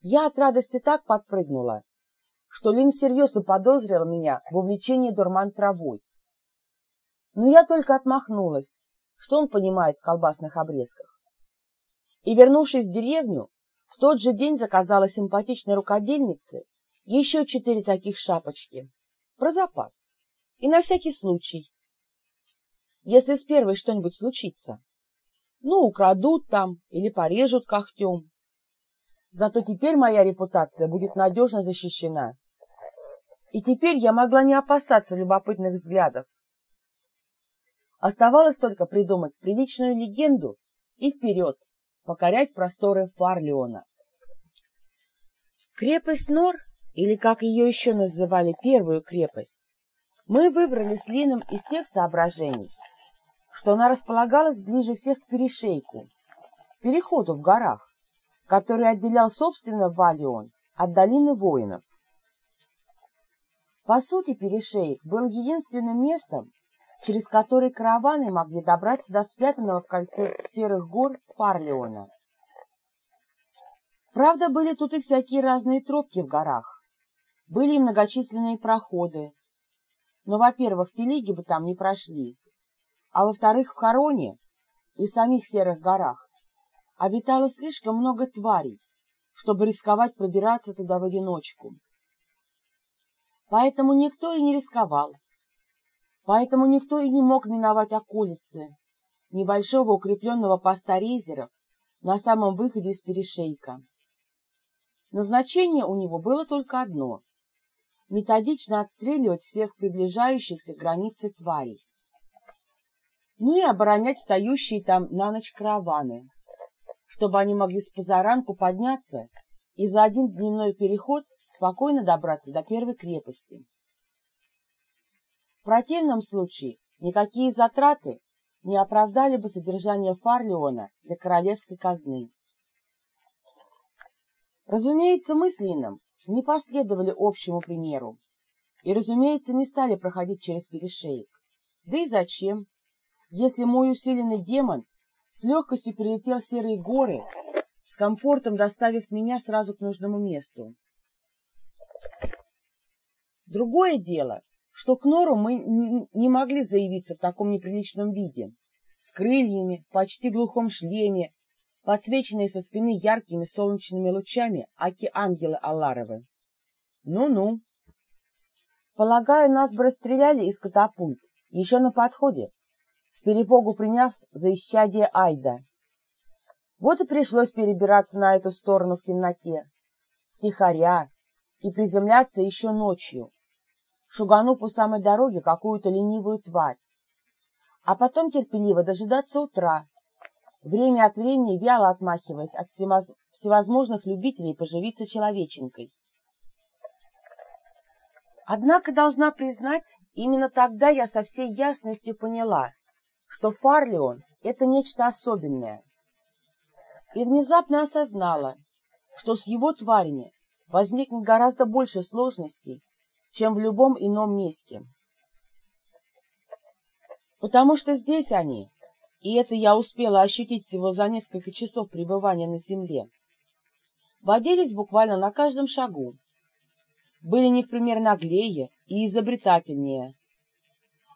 Я от радости так подпрыгнула, что Лин всерьез заподозрил меня в увлечении дурман травой. Но я только отмахнулась, что он понимает в колбасных обрезках. И, вернувшись в деревню, в тот же день заказала симпатичной рукодельнице еще четыре таких шапочки, про запас, и на всякий случай, если с первой что-нибудь случится. Ну, украдут там или порежут когтем. Зато теперь моя репутация будет надежно защищена. И теперь я могла не опасаться любопытных взглядов. Оставалось только придумать приличную легенду и вперед, покорять просторы Фарлеона. Крепость Нор, или как ее еще называли первую крепость, мы выбрали с Лином из тех соображений, что она располагалась ближе всех к перешейку, переходу в горах, который отделял, собственно, Валион от долины воинов. По сути, перешейк был единственным местом, через который караваны могли добраться до спрятанного в кольце серых гор Фарлеона. Правда, были тут и всякие разные тропки в горах, были и многочисленные проходы, но, во-первых, телеги бы там не прошли, а во-вторых, в Хороне и в самих Серых горах обитало слишком много тварей, чтобы рисковать пробираться туда в одиночку. Поэтому никто и не рисковал. Поэтому никто и не мог миновать околицы небольшого укрепленного поста рейзеров на самом выходе из перешейка. Назначение у него было только одно — методично отстреливать всех приближающихся к границе тварей ну и оборонять стоящие там на ночь караваны, чтобы они могли с позаранку подняться и за один дневной переход спокойно добраться до первой крепости. В противном случае никакие затраты не оправдали бы содержание Фарлеона для королевской казны. Разумеется, мы с Лином не последовали общему примеру и, разумеется, не стали проходить через перешеек. Да и зачем? если мой усиленный демон с легкостью перелетел серые горы, с комфортом доставив меня сразу к нужному месту. Другое дело, что к Нору мы не могли заявиться в таком неприличном виде, с крыльями, почти глухом шлеме, подсвеченные со спины яркими солнечными лучами аки-ангелы Алларовы. Ну-ну. Полагаю, нас бы расстреляли из катапульт, еще на подходе, с перепугу приняв за исчадие Айда. Вот и пришлось перебираться на эту сторону в темноте, втихаря, и приземляться еще ночью, шуганув у самой дороги какую-то ленивую тварь, а потом терпеливо дожидаться утра, время от времени вяло отмахиваясь от всевозможных любителей поживиться человеченкой. Однако, должна признать, именно тогда я со всей ясностью поняла, что Фарлион — это нечто особенное. И внезапно осознала, что с его тварями возникнет гораздо больше сложностей, чем в любом ином месте. Потому что здесь они, и это я успела ощутить всего за несколько часов пребывания на земле, водились буквально на каждом шагу, были не в пример наглее и изобретательнее,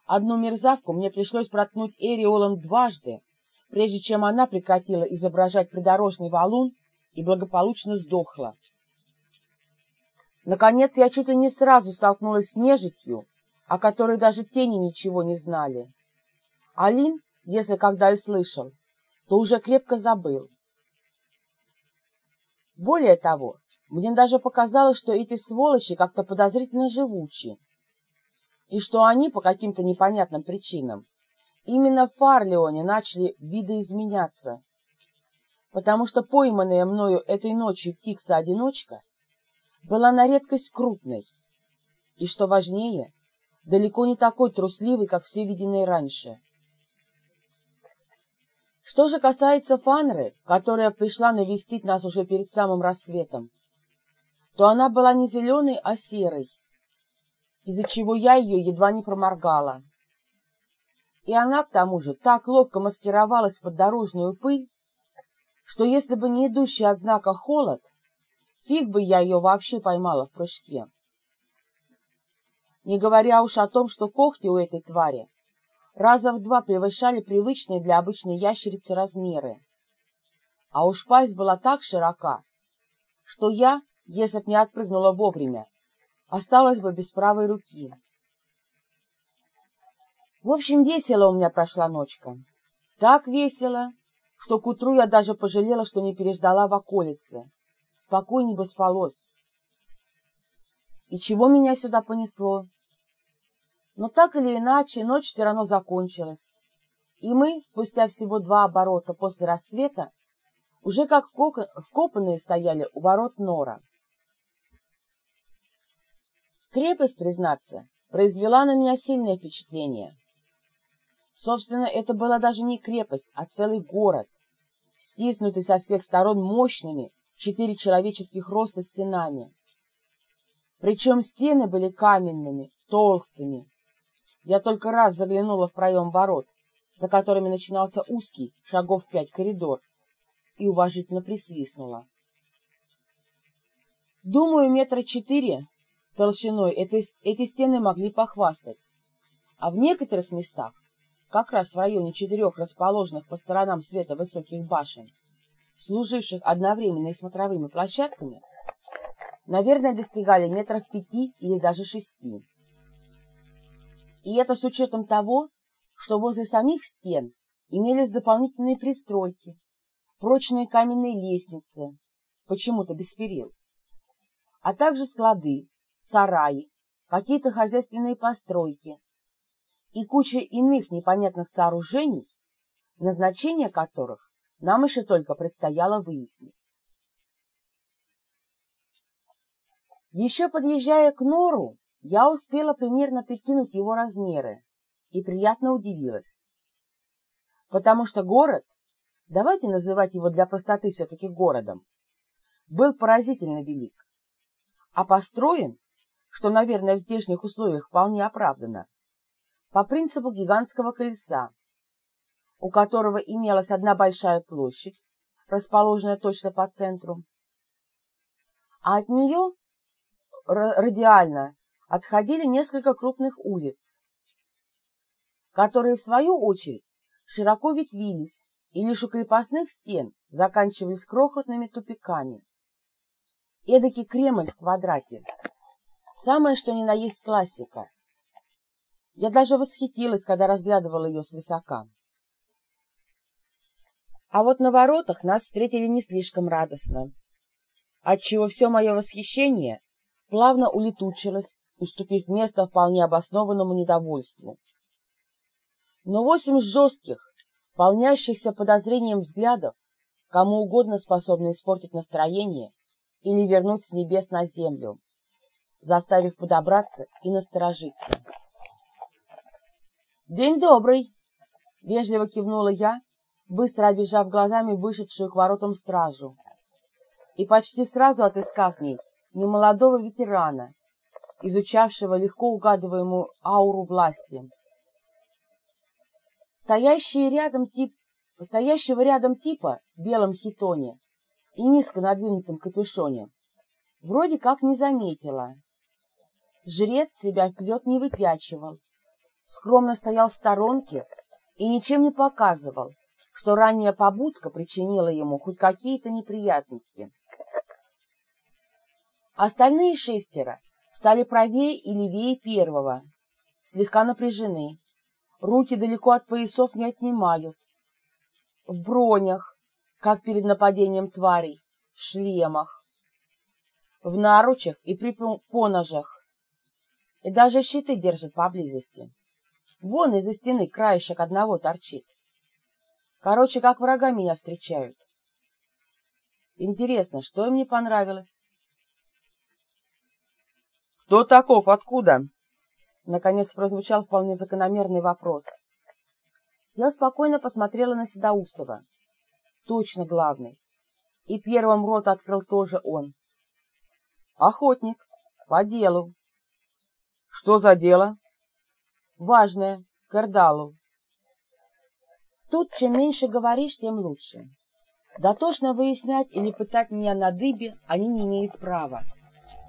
Одну мерзавку мне пришлось проткнуть эриолом дважды, прежде чем она прекратила изображать придорожный валун и благополучно сдохла. Наконец, я чуть ли не сразу столкнулась с нежитью, о которой даже тени ничего не знали. Алин, если когда и слышал, то уже крепко забыл. Более того, мне даже показалось, что эти сволочи как-то подозрительно живучи и что они по каким-то непонятным причинам именно в Фарлеоне начали видоизменяться, потому что пойманная мною этой ночью Тикса-одиночка была на редкость крупной. И, что важнее, далеко не такой трусливый, как все виденные раньше. Что же касается Фанры, которая пришла навестить нас уже перед самым рассветом, то она была не зеленой, а серой, из-за чего я ее едва не проморгала. И она, к тому же, так ловко маскировалась под дорожную пыль, что если бы не идущий от знака холод, Фиг бы я ее вообще поймала в прыжке. Не говоря уж о том, что когти у этой твари раза в два превышали привычные для обычной ящерицы размеры. А уж пасть была так широка, что я, если б не отпрыгнула вовремя, осталась бы без правой руки. В общем, весело у меня прошла ночка. Так весело, что к утру я даже пожалела, что не переждала в околице. Спокойней бы спалось. И чего меня сюда понесло? Но так или иначе, ночь все равно закончилась. И мы, спустя всего два оборота после рассвета, уже как вкопанные стояли у ворот Нора. Крепость, признаться, произвела на меня сильное впечатление. Собственно, это была даже не крепость, а целый город, стиснутый со всех сторон мощными четыре человеческих роста стенами. Причем стены были каменными, толстыми, я только раз заглянула в проем ворот, за которыми начинался узкий, шагов пять коридор, и уважительно присвистнула. Думаю, метра четыре толщиной эти, эти стены могли похвастать, а в некоторых местах, как раз в районе четырех расположенных по сторонам света высоких башен, служивших одновременно и смотровыми площадками, наверное, достигали метров пяти или даже шести. И это с учетом того, что возле самих стен имелись дополнительные пристройки, прочные каменные лестницы, почему-то без перил, а также склады, сараи, какие-то хозяйственные постройки и куча иных непонятных сооружений, назначение которых нам еще только предстояло выяснить. Еще подъезжая к Нору, я успела примерно прикинуть его размеры и приятно удивилась. Потому что город, давайте называть его для простоты все-таки городом, был поразительно велик, а построен, что, наверное, в здешних условиях вполне оправдано, по принципу гигантского колеса, у которого имелась одна большая площадь, расположенная точно по центру, а от нее радиально отходили несколько крупных улиц, которые, в свою очередь, широко ветвились и лишь у крепостных стен заканчивались крохотными тупиками. Эдакий Кремль в квадрате. Самое, что ни на есть классика. Я даже восхитилась, когда разглядывала ее свысока. А вот на воротах нас встретили не слишком радостно, отчего все мое восхищение плавно улетучилось уступив место вполне обоснованному недовольству. Но восемь жестких, полнящихся подозрением взглядов, кому угодно способны испортить настроение или вернуть с небес на землю, заставив подобраться и насторожиться. «День добрый!» — вежливо кивнула я, быстро обижав глазами вышедшую к воротам стражу, и почти сразу отыскав в ней немолодого ветерана, изучавшего легко угадываемую ауру власти. Стоящие рядом тип, стоящего рядом типа в белом хитоне и низко надвинутом капюшоне вроде как не заметила. Жрец себя вперед не выпячивал, скромно стоял в сторонке и ничем не показывал, что ранняя побудка причинила ему хоть какие-то неприятности. Остальные шестеро стали правее и левее первого, слегка напряжены, руки далеко от поясов не отнимают, в бронях, как перед нападением тварей, в шлемах, в наручах и при поножах, и даже щиты держат поблизости. Вон из-за стены краешек одного торчит. Короче, как врага меня встречают. Интересно, что им не понравилось? «Кто таков? Откуда?» Наконец прозвучал вполне закономерный вопрос. Я спокойно посмотрела на Седоусова. Точно главный. И первым рот открыл тоже он. «Охотник. По делу». «Что за дело?» «Важное. Кардалу». Тут чем меньше говоришь, тем лучше. Дотошно выяснять или пытать меня на дыбе они не имеют права.